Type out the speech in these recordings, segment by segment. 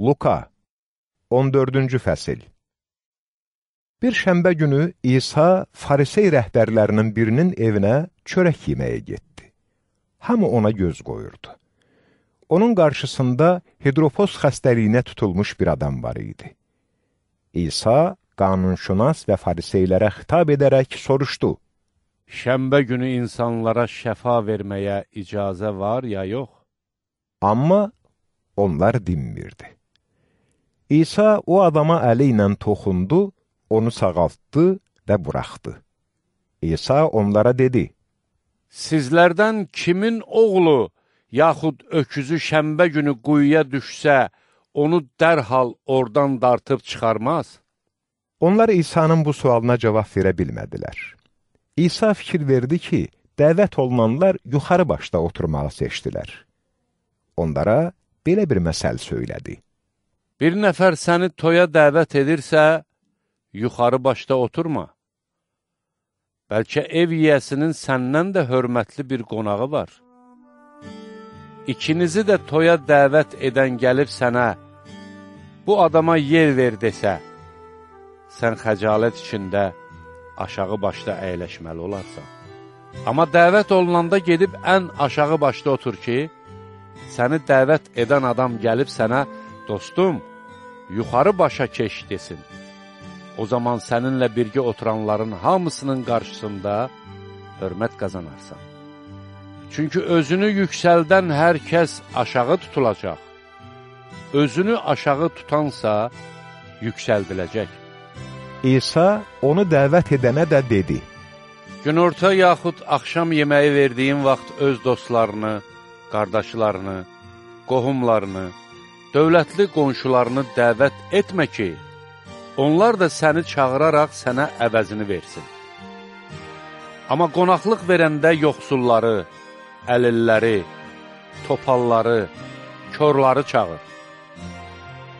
Luka 14-cü fəsil Bir şəmbə günü İsa farisey rəhbərlərinin birinin evinə çörək yeməyə getdi. Hamı ona göz qoyurdu. Onun qarşısında hidropoz xəstəliyinə tutulmuş bir adam var idi. İsa qanunşünas və fariseylərə xitab edərək soruşdu. Şəmbə günü insanlara şəfa verməyə icazə var ya yox? Amma onlar dinmirdi. İsa o adama əli ilə toxundu, onu sağaltdı və buraxdı. İsa onlara dedi, Sizlərdən kimin oğlu, yaxud öküzü şəmbə günü quyuya düşsə, onu dərhal oradan dartıb çıxarmaz? Onlar İsa'nın bu sualına cavab verə bilmədilər. İsa fikir verdi ki, dəvət olunanlar yuxarı başda oturmağı seçdilər. Onlara belə bir məsəl söylədi. Bir nəfər səni toya dəvət edirsə, yuxarı başda oturma. Bəlkə ev yiyəsinin səndən də hörmətli bir qonağı var. İkinizi də toya dəvət edən gəlib sənə, bu adama yer ver desə, sən xəcalət içində aşağı başda əyləşməli olarsan. Amma dəvət olunanda gedib ən aşağı başda otur ki, səni dəvət edən adam gəlib sənə, dostum, yuxarı başa keş desin. O zaman səninlə birgə oturanların hamısının qarşısında hörmət qazanarsan. Çünki özünü yüksəldən hər kəs aşağı tutulacaq. Özünü aşağı tutansa yüksəldiləcək. İsa onu dəvət edənə də dedi, Günorta yaxud axşam yeməyi verdiyin vaxt öz dostlarını, qardaşlarını, qohumlarını, dövlətli qonşularını dəvət etmə ki, onlar da səni çağıraraq sənə əvəzini versin. Amma qonaqlıq verəndə yoxsulları, əlilləri, topalları, körları çağır.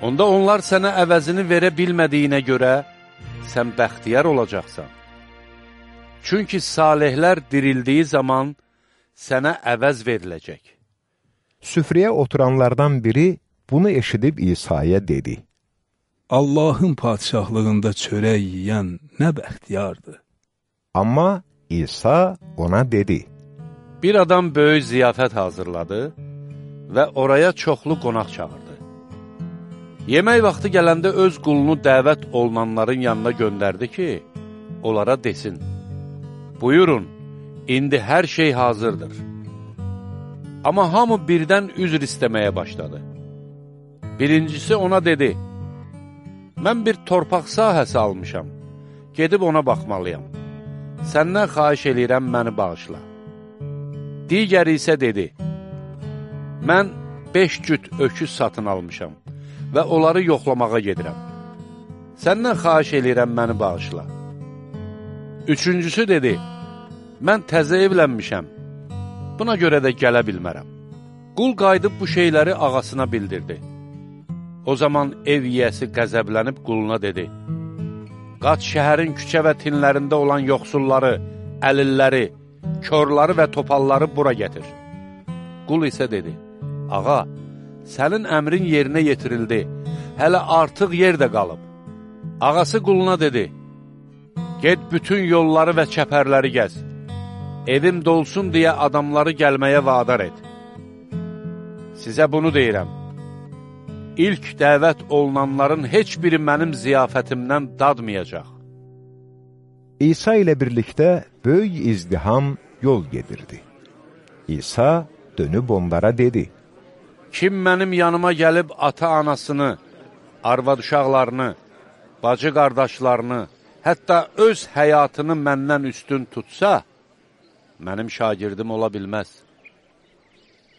Onda onlar sənə əvəzini verə bilmədiyinə görə sən bəxtiyar olacaqsan. Çünki salihlər dirildiyi zaman sənə əvəz veriləcək. Süfrəyə oturanlardan biri bunu eşidib İsa'ya dedi. Allahın padişahlığında çörək yeyən nə bəxtiyardır. Amma İsa ona dedi. Bir adam böyük ziyafət hazırladı və oraya çoxlu qonaq çağırdı. Yemək vaxtı gələndə öz qulunu dəvət olunanların yanına göndərdi ki, onlara desin, Buyurun, indi hər şey hazırdır. Amma hamı birdən üzr istəməyə başladı. Birincisi ona dedi, Mən bir torpaq sahəsi almışam, gedib ona baxmalıyam. Səndən xaiş eləyirəm, məni bağışla. Digəri isə dedi, Mən beş cüt öküz satın almışam və onları yoxlamağa gedirəm. Səndən xaiş eləyirəm, məni bağışla. Üçüncüsü dedi, mən təzə evlənmişəm, buna görə də gələ bilmərəm. Qul qayıdıb bu şeyləri ağasına bildirdi. O zaman ev yiyəsi qəzəblənib quluna dedi, Qaç şəhərin küçə və tinlərində olan yoxsulları, əlilləri, körları və topalları bura gətir. Qul isə dedi, Ağa, sənin əmrin yerinə yetirildi, hələ artıq yer də qalıb. Ağası quluna dedi, Get bütün yolları və çəpərləri gəz. Evim dolsun deyə adamları gəlməyə vadar et. Sizə bunu deyirəm. İlk dəvət olunanların heç biri mənim ziyafətimdən dadmayacaq. İsa ilə birlikdə böyük izdiham yol gedirdi. İsa dönüb onlara dedi, Kim mənim yanıma gəlib ata-anasını, arvad-uşaqlarını, bacı-qardaşlarını, hətta öz həyatını məndən üstün tutsa, mənim şagirdim ola bilməz.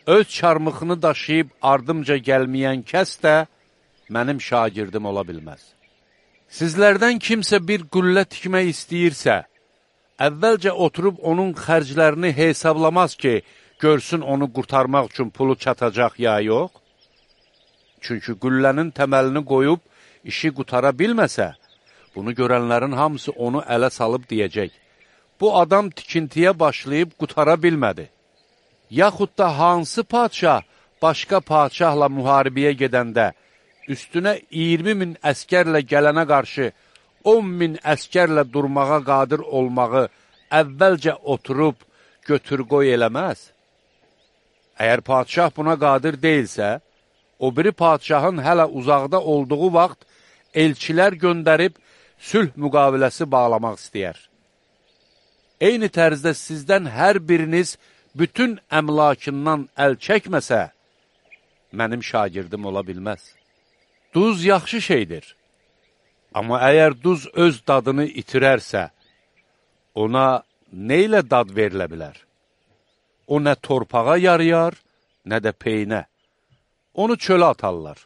Öz çarmıxını daşıyıb ardımca gəlməyən kəs də mənim şagirdim ola bilməz. Sizlərdən kimsə bir qüllə tikmək istəyirsə, əvvəlcə oturub onun xərclərini hesablamaz ki, görsün onu qurtarmaq üçün pulu çatacaq ya yox? Çünki qüllənin təməlini qoyub işi qutara bilməsə, Bunu görənlərin hamısı onu ələ salıb deyəcək, bu adam tikintiyə başlayıb qutara bilmədi. Yaxud da hansı padşah başqa padşahla müharibəyə gedəndə üstünə 20 min əskərlə gələnə qarşı 10 min əskərlə durmağa qadir olmağı əvvəlcə oturub götür-qoy eləməz? Əgər padişah buna qadir deyilsə, o biri padişahın hələ uzaqda olduğu vaxt elçilər göndərib sülh müqaviləsi bağlamaq istəyər. Eyni tərzdə sizdən hər biriniz bütün əmlakından əl çəkməsə, mənim şagirdim ola bilməz. Duz yaxşı şeydir. Amma əgər duz öz dadını itirərsə, ona nə ilə dad verilə bilər? O nə torpağa yarayar, nə də peynə. Onu çölə atarlar.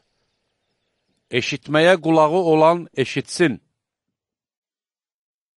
Eşitməyə qulağı olan eşitsin.